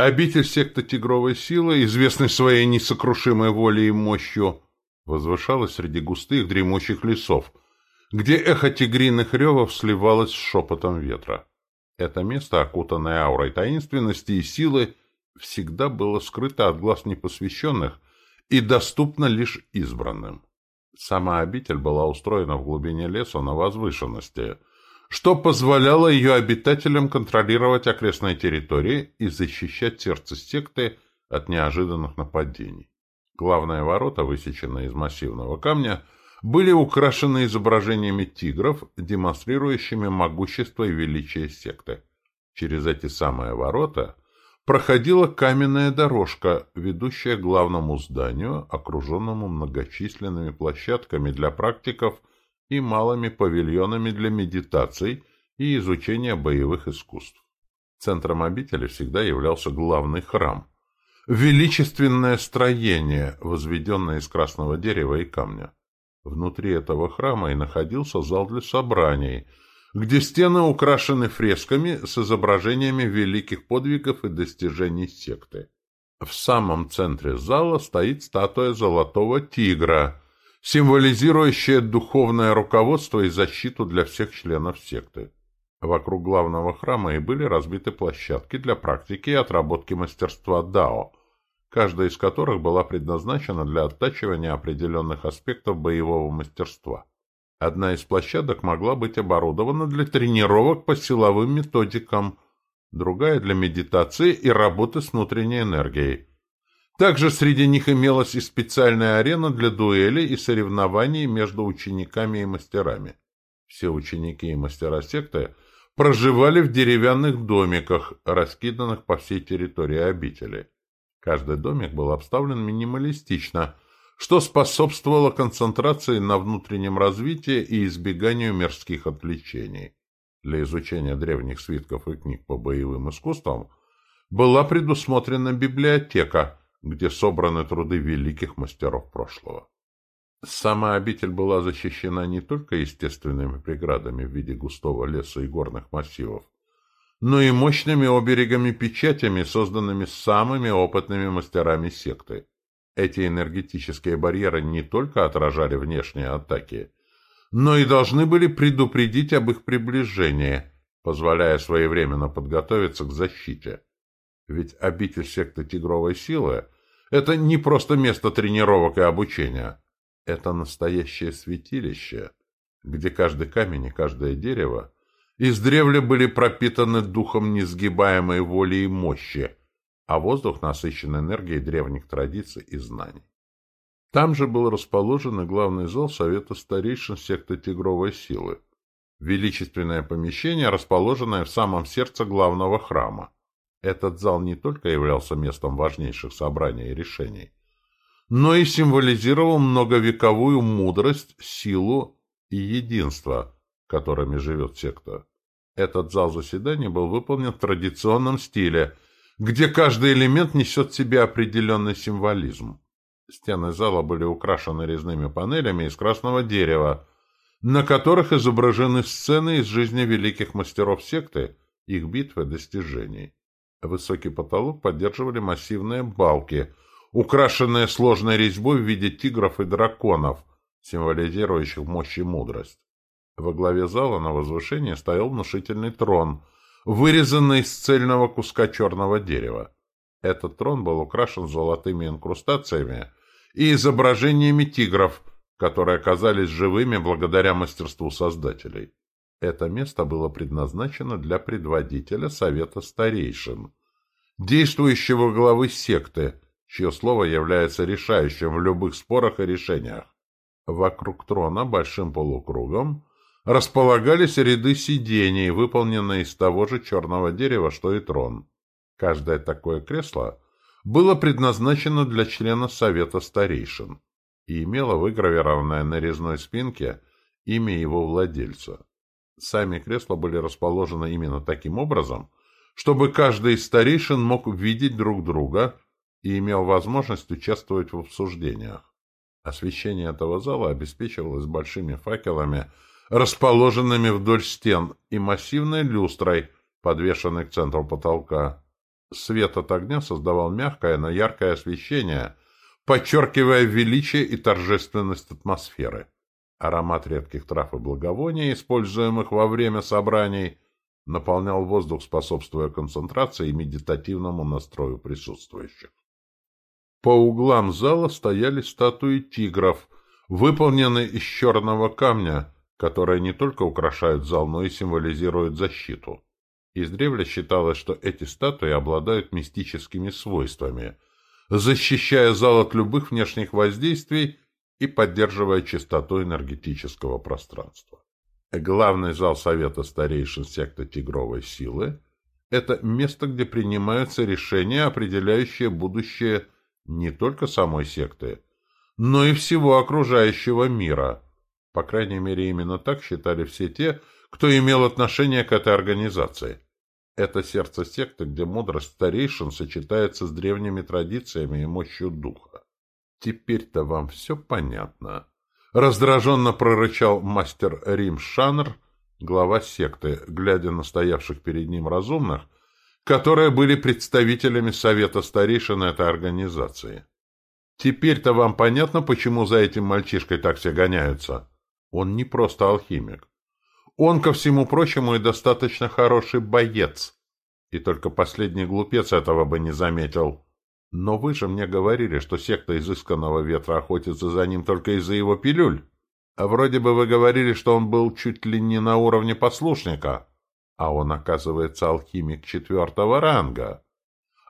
Обитель секты Тигровой Силы, известной своей несокрушимой волей и мощью, возвышалась среди густых дремучих лесов, где эхо тигриных ревов сливалось с шепотом ветра. Это место, окутанное аурой таинственности и силы, всегда было скрыто от глаз непосвященных и доступно лишь избранным. Сама обитель была устроена в глубине леса на возвышенности, что позволяло ее обитателям контролировать окрестные территории и защищать сердце секты от неожиданных нападений. Главные ворота, высеченные из массивного камня, были украшены изображениями тигров, демонстрирующими могущество и величие секты. Через эти самые ворота проходила каменная дорожка, ведущая к главному зданию, окруженному многочисленными площадками для практиков и малыми павильонами для медитаций и изучения боевых искусств. Центром обители всегда являлся главный храм. Величественное строение, возведенное из красного дерева и камня. Внутри этого храма и находился зал для собраний – где стены украшены фресками с изображениями великих подвигов и достижений секты. В самом центре зала стоит статуя золотого тигра, символизирующая духовное руководство и защиту для всех членов секты. Вокруг главного храма и были разбиты площадки для практики и отработки мастерства Дао, каждая из которых была предназначена для оттачивания определенных аспектов боевого мастерства. Одна из площадок могла быть оборудована для тренировок по силовым методикам, другая — для медитации и работы с внутренней энергией. Также среди них имелась и специальная арена для дуэлей и соревнований между учениками и мастерами. Все ученики и мастера секты проживали в деревянных домиках, раскиданных по всей территории обители. Каждый домик был обставлен минималистично — что способствовало концентрации на внутреннем развитии и избеганию мирских отвлечений. Для изучения древних свитков и книг по боевым искусствам была предусмотрена библиотека, где собраны труды великих мастеров прошлого. Сама обитель была защищена не только естественными преградами в виде густого леса и горных массивов, но и мощными оберегами-печатями, созданными самыми опытными мастерами секты. Эти энергетические барьеры не только отражали внешние атаки, но и должны были предупредить об их приближении, позволяя своевременно подготовиться к защите. Ведь обитель секты Тигровой Силы — это не просто место тренировок и обучения. Это настоящее святилище, где каждый камень и каждое дерево издревле были пропитаны духом несгибаемой воли и мощи, а воздух насыщен энергией древних традиций и знаний. Там же был расположен и главный зал Совета старейшин секты Тигровой Силы, величественное помещение, расположенное в самом сердце главного храма. Этот зал не только являлся местом важнейших собраний и решений, но и символизировал многовековую мудрость, силу и единство, которыми живет секта. Этот зал заседаний был выполнен в традиционном стиле – где каждый элемент несет в себе определенный символизм. Стены зала были украшены резными панелями из красного дерева, на которых изображены сцены из жизни великих мастеров секты, их битвы достижений. Высокий потолок поддерживали массивные балки, украшенные сложной резьбой в виде тигров и драконов, символизирующих мощь и мудрость. Во главе зала на возвышении стоял внушительный трон — вырезанный из цельного куска черного дерева. Этот трон был украшен золотыми инкрустациями и изображениями тигров, которые оказались живыми благодаря мастерству создателей. Это место было предназначено для предводителя Совета Старейшин, действующего главы секты, чье слово является решающим в любых спорах и решениях. Вокруг трона большим полукругом располагались ряды сидений, выполненные из того же черного дерева, что и трон. Каждое такое кресло было предназначено для члена Совета Старейшин и имело выгравированное на резной спинке имя его владельца. Сами кресла были расположены именно таким образом, чтобы каждый из старейшин мог видеть друг друга и имел возможность участвовать в обсуждениях. Освещение этого зала обеспечивалось большими факелами – расположенными вдоль стен, и массивной люстрой, подвешенной к центру потолка. Свет от огня создавал мягкое, но яркое освещение, подчеркивая величие и торжественность атмосферы. Аромат редких трав и благовоний, используемых во время собраний, наполнял воздух, способствуя концентрации и медитативному настрою присутствующих. По углам зала стояли статуи тигров, выполненные из черного камня, которые не только украшают зал, но и символизируют защиту. Издревле считалось, что эти статуи обладают мистическими свойствами, защищая зал от любых внешних воздействий и поддерживая чистоту энергетического пространства. Главный зал Совета старейшин секты Тигровой Силы – это место, где принимаются решения, определяющие будущее не только самой секты, но и всего окружающего мира. По крайней мере, именно так считали все те, кто имел отношение к этой организации. Это сердце секты, где мудрость старейшин сочетается с древними традициями и мощью духа. Теперь-то вам все понятно. Раздраженно прорычал мастер Рим Шанр, глава секты, глядя на стоявших перед ним разумных, которые были представителями Совета Старейшин этой организации. Теперь-то вам понятно, почему за этим мальчишкой так все гоняются? Он не просто алхимик. Он, ко всему прочему, и достаточно хороший боец. И только последний глупец этого бы не заметил. Но вы же мне говорили, что секта изысканного ветра охотится за ним только из-за его пилюль. А вроде бы вы говорили, что он был чуть ли не на уровне послушника. А он, оказывается, алхимик четвертого ранга.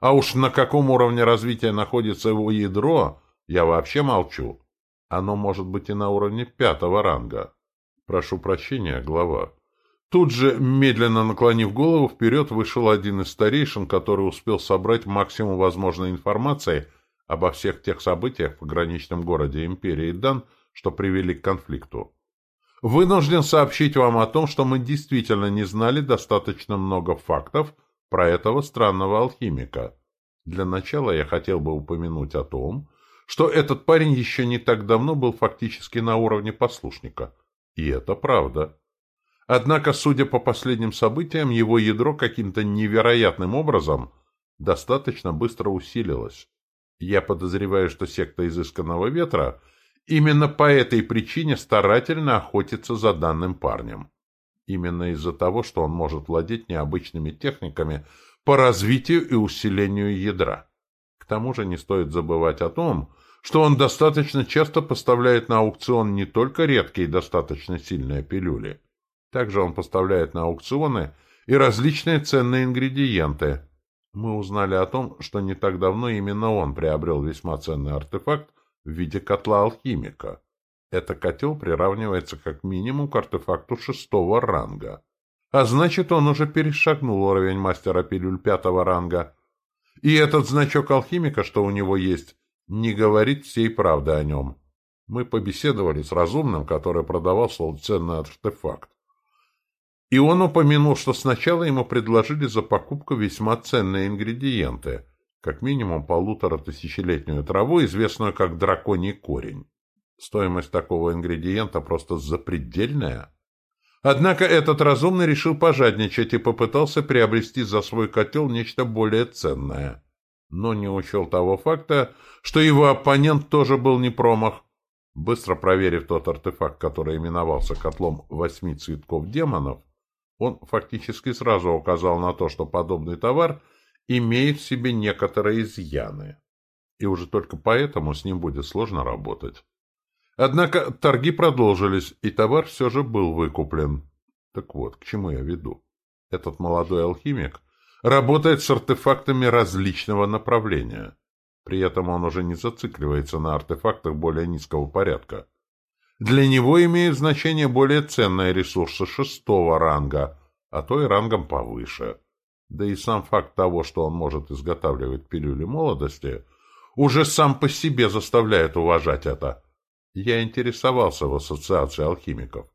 А уж на каком уровне развития находится его ядро, я вообще молчу. Оно может быть и на уровне пятого ранга. Прошу прощения, глава. Тут же, медленно наклонив голову, вперед вышел один из старейшин, который успел собрать максимум возможной информации обо всех тех событиях в пограничном городе Империи Дан, что привели к конфликту. Вынужден сообщить вам о том, что мы действительно не знали достаточно много фактов про этого странного алхимика. Для начала я хотел бы упомянуть о том, что этот парень еще не так давно был фактически на уровне послушника. И это правда. Однако, судя по последним событиям, его ядро каким-то невероятным образом достаточно быстро усилилось. Я подозреваю, что секта изысканного ветра именно по этой причине старательно охотится за данным парнем. Именно из-за того, что он может владеть необычными техниками по развитию и усилению ядра. К тому же не стоит забывать о том, что он достаточно часто поставляет на аукцион не только редкие и достаточно сильные пилюли, также он поставляет на аукционы и различные ценные ингредиенты. Мы узнали о том, что не так давно именно он приобрел весьма ценный артефакт в виде котла алхимика. Этот котел приравнивается как минимум к артефакту шестого ранга. А значит, он уже перешагнул уровень мастера пилюль пятого ранга. И этот значок алхимика, что у него есть, не говорит всей правды о нем. Мы побеседовали с разумным, который продавал свой ценный артефакт. И он упомянул, что сначала ему предложили за покупку весьма ценные ингредиенты, как минимум полутора тысячелетнюю траву, известную как драконий корень. Стоимость такого ингредиента просто запредельная. Однако этот разумный решил пожадничать и попытался приобрести за свой котел нечто более ценное. Но не учел того факта, что его оппонент тоже был не промах. Быстро проверив тот артефакт, который именовался котлом восьми цветков демонов, он фактически сразу указал на то, что подобный товар имеет в себе некоторые изъяны. И уже только поэтому с ним будет сложно работать. Однако торги продолжились, и товар все же был выкуплен. Так вот, к чему я веду? Этот молодой алхимик работает с артефактами различного направления. При этом он уже не зацикливается на артефактах более низкого порядка. Для него имеют значение более ценные ресурсы шестого ранга, а то и рангом повыше. Да и сам факт того, что он может изготавливать пилюли молодости, уже сам по себе заставляет уважать это. Я интересовался в ассоциации алхимиков.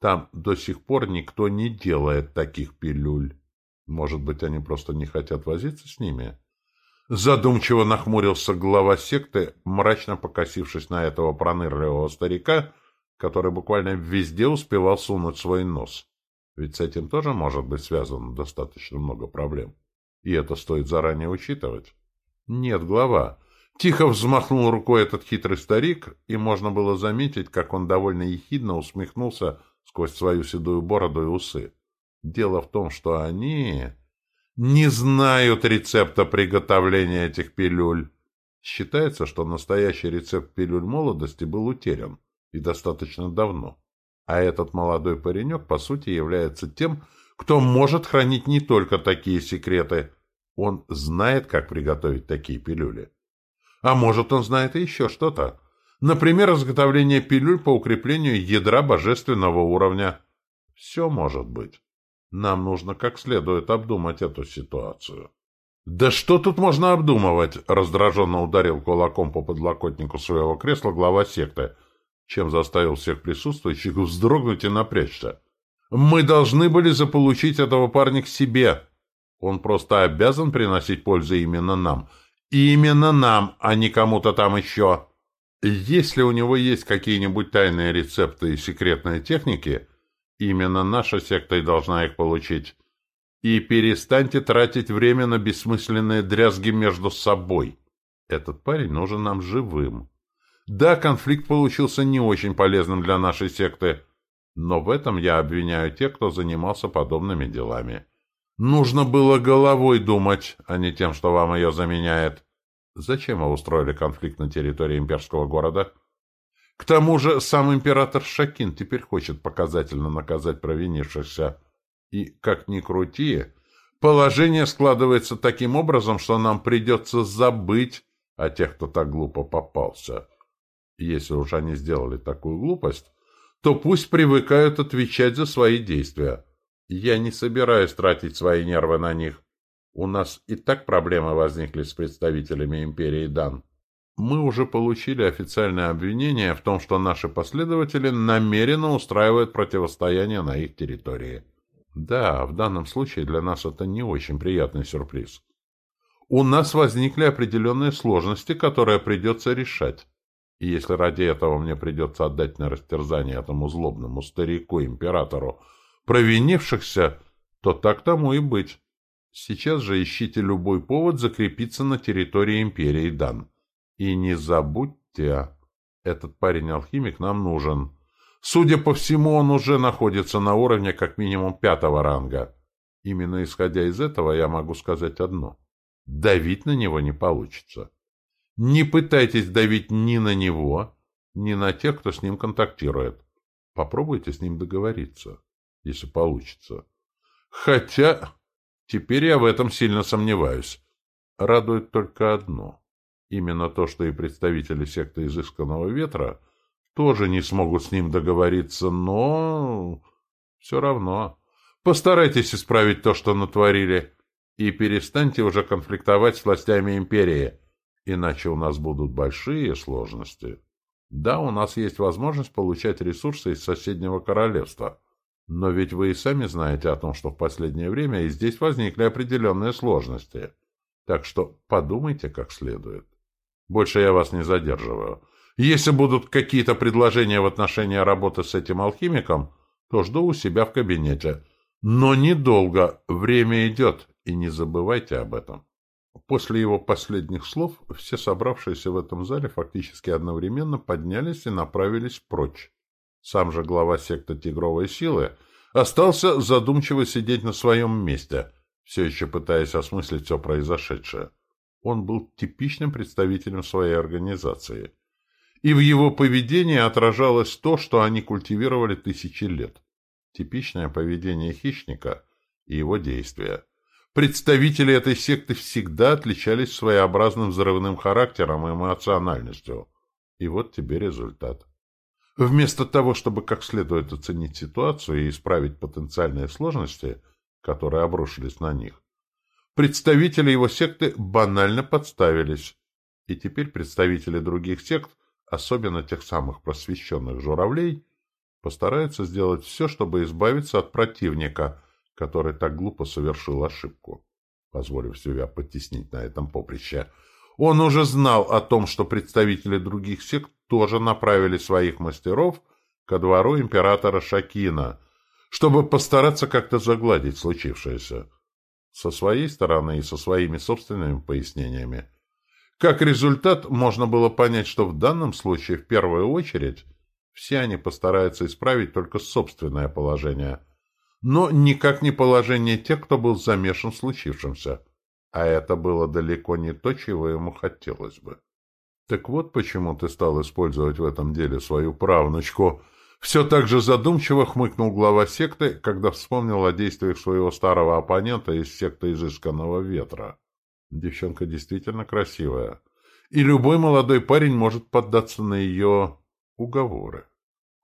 Там до сих пор никто не делает таких пилюль. Может быть, они просто не хотят возиться с ними? Задумчиво нахмурился глава секты, мрачно покосившись на этого пронырливого старика — который буквально везде успевал сунуть свой нос. Ведь с этим тоже может быть связано достаточно много проблем. И это стоит заранее учитывать. Нет, глава. Тихо взмахнул рукой этот хитрый старик, и можно было заметить, как он довольно ехидно усмехнулся сквозь свою седую бороду и усы. Дело в том, что они не знают рецепта приготовления этих пилюль. Считается, что настоящий рецепт пилюль молодости был утерян, и достаточно давно. А этот молодой паренек, по сути, является тем, кто может хранить не только такие секреты. Он знает, как приготовить такие пилюли. А может, он знает и еще что-то. Например, изготовление пилюль по укреплению ядра божественного уровня. Все может быть. Нам нужно как следует обдумать эту ситуацию. «Да что тут можно обдумывать?» — раздраженно ударил кулаком по подлокотнику своего кресла глава секты, чем заставил всех присутствующих вздрогнуть и напрячься. «Мы должны были заполучить этого парня к себе. Он просто обязан приносить пользу именно нам. Именно нам, а не кому-то там еще. Если у него есть какие-нибудь тайные рецепты и секретные техники, именно наша секта и должна их получить». И перестаньте тратить время на бессмысленные дрязги между собой. Этот парень нужен нам живым. Да, конфликт получился не очень полезным для нашей секты, но в этом я обвиняю тех, кто занимался подобными делами. Нужно было головой думать, а не тем, что вам ее заменяет. Зачем вы устроили конфликт на территории имперского города? К тому же сам император Шакин теперь хочет показательно наказать провинившихся. И, как ни крути, положение складывается таким образом, что нам придется забыть о тех, кто так глупо попался. Если уж они сделали такую глупость, то пусть привыкают отвечать за свои действия. Я не собираюсь тратить свои нервы на них. У нас и так проблемы возникли с представителями империи Дан. Мы уже получили официальное обвинение в том, что наши последователи намеренно устраивают противостояние на их территории. Да, в данном случае для нас это не очень приятный сюрприз. У нас возникли определенные сложности, которые придется решать. И если ради этого мне придется отдать на растерзание этому злобному старику-императору провинившихся, то так тому и быть. Сейчас же ищите любой повод закрепиться на территории империи Дан. И не забудьте, этот парень-алхимик нам нужен. Судя по всему, он уже находится на уровне как минимум пятого ранга. Именно исходя из этого я могу сказать одно. Давить на него не получится. Не пытайтесь давить ни на него, ни на тех, кто с ним контактирует. Попробуйте с ним договориться, если получится. Хотя теперь я в этом сильно сомневаюсь. Радует только одно. Именно то, что и представители секты изысканного ветра – тоже не смогут с ним договориться, но... Все равно. Постарайтесь исправить то, что натворили, и перестаньте уже конфликтовать с властями империи, иначе у нас будут большие сложности. Да, у нас есть возможность получать ресурсы из соседнего королевства, но ведь вы и сами знаете о том, что в последнее время и здесь возникли определенные сложности. Так что подумайте как следует. Больше я вас не задерживаю. Если будут какие-то предложения в отношении работы с этим алхимиком, то жду у себя в кабинете. Но недолго, время идет, и не забывайте об этом. После его последних слов все собравшиеся в этом зале фактически одновременно поднялись и направились прочь. Сам же глава секты «Тигровой силы» остался задумчиво сидеть на своем месте, все еще пытаясь осмыслить все произошедшее. Он был типичным представителем своей организации – и в его поведении отражалось то, что они культивировали тысячи лет. Типичное поведение хищника и его действия. Представители этой секты всегда отличались своеобразным взрывным характером и эмоциональностью. И вот тебе результат. Вместо того, чтобы как следует оценить ситуацию и исправить потенциальные сложности, которые обрушились на них, представители его секты банально подставились. И теперь представители других сект – особенно тех самых просвещенных журавлей, постараются сделать все, чтобы избавиться от противника, который так глупо совершил ошибку, позволив себя потеснить на этом поприще. Он уже знал о том, что представители других сект тоже направили своих мастеров ко двору императора Шакина, чтобы постараться как-то загладить случившееся. со своей стороны и со своими собственными пояснениями. Как результат, можно было понять, что в данном случае в первую очередь все они постараются исправить только собственное положение, но никак не положение тех, кто был замешан в случившемся. А это было далеко не то, чего ему хотелось бы. Так вот почему ты стал использовать в этом деле свою правнучку. Все так же задумчиво хмыкнул глава секты, когда вспомнил о действиях своего старого оппонента из секты изысканного ветра. Девчонка действительно красивая, и любой молодой парень может поддаться на ее уговоры.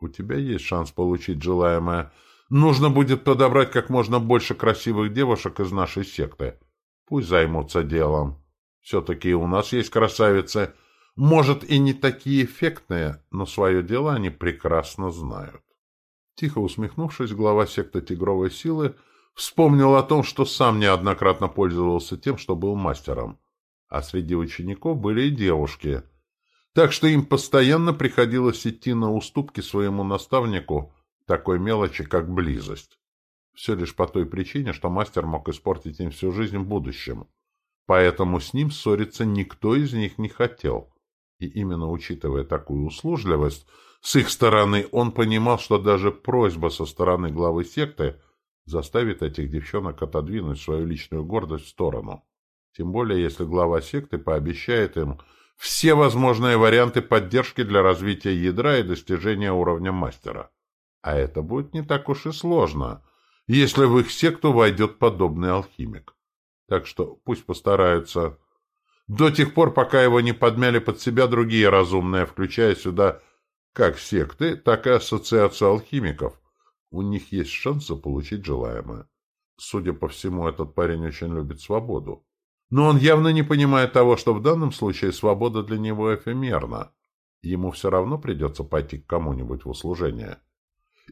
У тебя есть шанс получить желаемое. Нужно будет подобрать как можно больше красивых девушек из нашей секты. Пусть займутся делом. Все-таки у нас есть красавицы. Может, и не такие эффектные, но свое дело они прекрасно знают. Тихо усмехнувшись, глава секты Тигровой Силы вспомнил о том, что сам неоднократно пользовался тем, что был мастером. А среди учеников были и девушки. Так что им постоянно приходилось идти на уступки своему наставнику такой мелочи, как близость. Все лишь по той причине, что мастер мог испортить им всю жизнь в будущем. Поэтому с ним ссориться никто из них не хотел. И именно учитывая такую услужливость, с их стороны он понимал, что даже просьба со стороны главы секты заставит этих девчонок отодвинуть свою личную гордость в сторону. Тем более, если глава секты пообещает им все возможные варианты поддержки для развития ядра и достижения уровня мастера. А это будет не так уж и сложно – если в их секту войдет подобный алхимик. Так что пусть постараются. До тех пор, пока его не подмяли под себя другие разумные, включая сюда как секты, так и ассоциацию алхимиков. У них есть шанс заполучить желаемое. Судя по всему, этот парень очень любит свободу. Но он явно не понимает того, что в данном случае свобода для него эфемерна. Ему все равно придется пойти к кому-нибудь в услужение.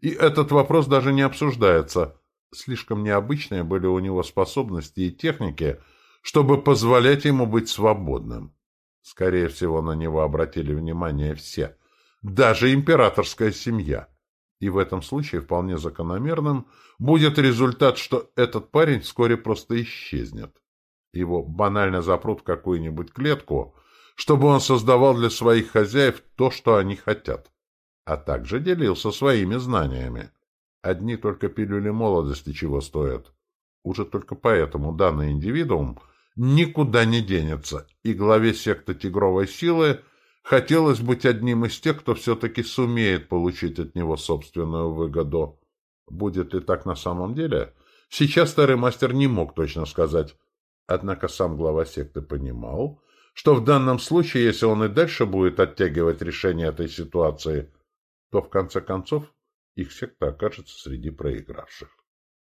И этот вопрос даже не обсуждается. Слишком необычные были у него способности и техники, чтобы позволять ему быть свободным. Скорее всего, на него обратили внимание все, даже императорская семья. И в этом случае вполне закономерным будет результат, что этот парень вскоре просто исчезнет. Его банально запрут в какую-нибудь клетку, чтобы он создавал для своих хозяев то, что они хотят а также делился своими знаниями. Одни только пилюли молодости чего стоят. Уже только поэтому данный индивидуум никуда не денется, и главе секты Тигровой Силы хотелось быть одним из тех, кто все-таки сумеет получить от него собственную выгоду. Будет ли так на самом деле? Сейчас старый мастер не мог точно сказать. Однако сам глава секты понимал, что в данном случае, если он и дальше будет оттягивать решение этой ситуации, то в конце концов их секта окажется среди проигравших.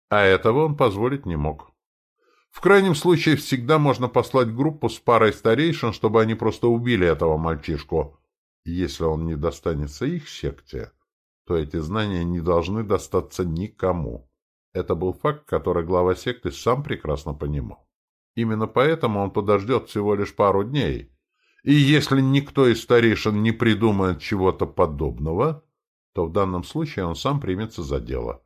А этого он позволить не мог. В крайнем случае всегда можно послать группу с парой старейшин, чтобы они просто убили этого мальчишку. Если он не достанется их секте, то эти знания не должны достаться никому. Это был факт, который глава секты сам прекрасно понимал. Именно поэтому он подождет всего лишь пару дней. И если никто из старейшин не придумает чего-то подобного, то в данном случае он сам примется за дело.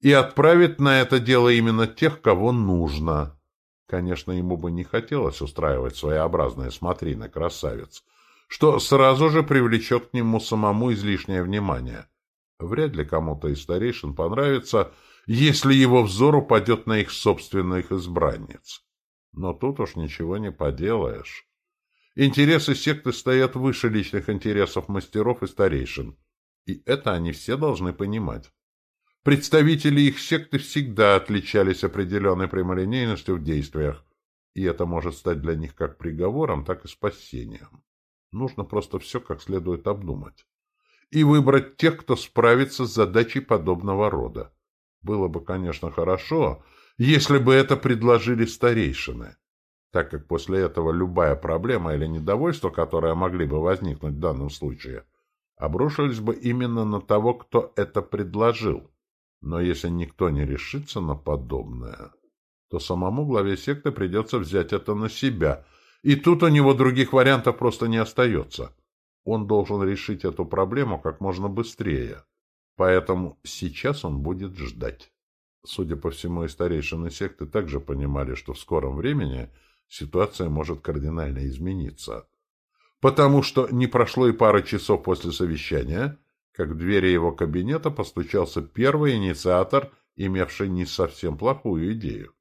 И отправит на это дело именно тех, кого нужно. Конечно, ему бы не хотелось устраивать своеобразные смотрины красавец, что сразу же привлечет к нему самому излишнее внимание. Вряд ли кому-то из старейшин понравится, если его взор упадет на их собственных избранниц. Но тут уж ничего не поделаешь. Интересы секты стоят выше личных интересов мастеров и старейшин. И это они все должны понимать. Представители их секты всегда отличались определенной прямолинейностью в действиях, и это может стать для них как приговором, так и спасением. Нужно просто все как следует обдумать. И выбрать тех, кто справится с задачей подобного рода. Было бы, конечно, хорошо, если бы это предложили старейшины, так как после этого любая проблема или недовольство, которое могли бы возникнуть в данном случае, обрушились бы именно на того, кто это предложил. Но если никто не решится на подобное, то самому главе секты придется взять это на себя, и тут у него других вариантов просто не остается. Он должен решить эту проблему как можно быстрее. Поэтому сейчас он будет ждать. Судя по всему, и старейшины секты также понимали, что в скором времени ситуация может кардинально измениться. Потому что не прошло и пары часов после совещания, как в двери его кабинета постучался первый инициатор, имевший не совсем плохую идею.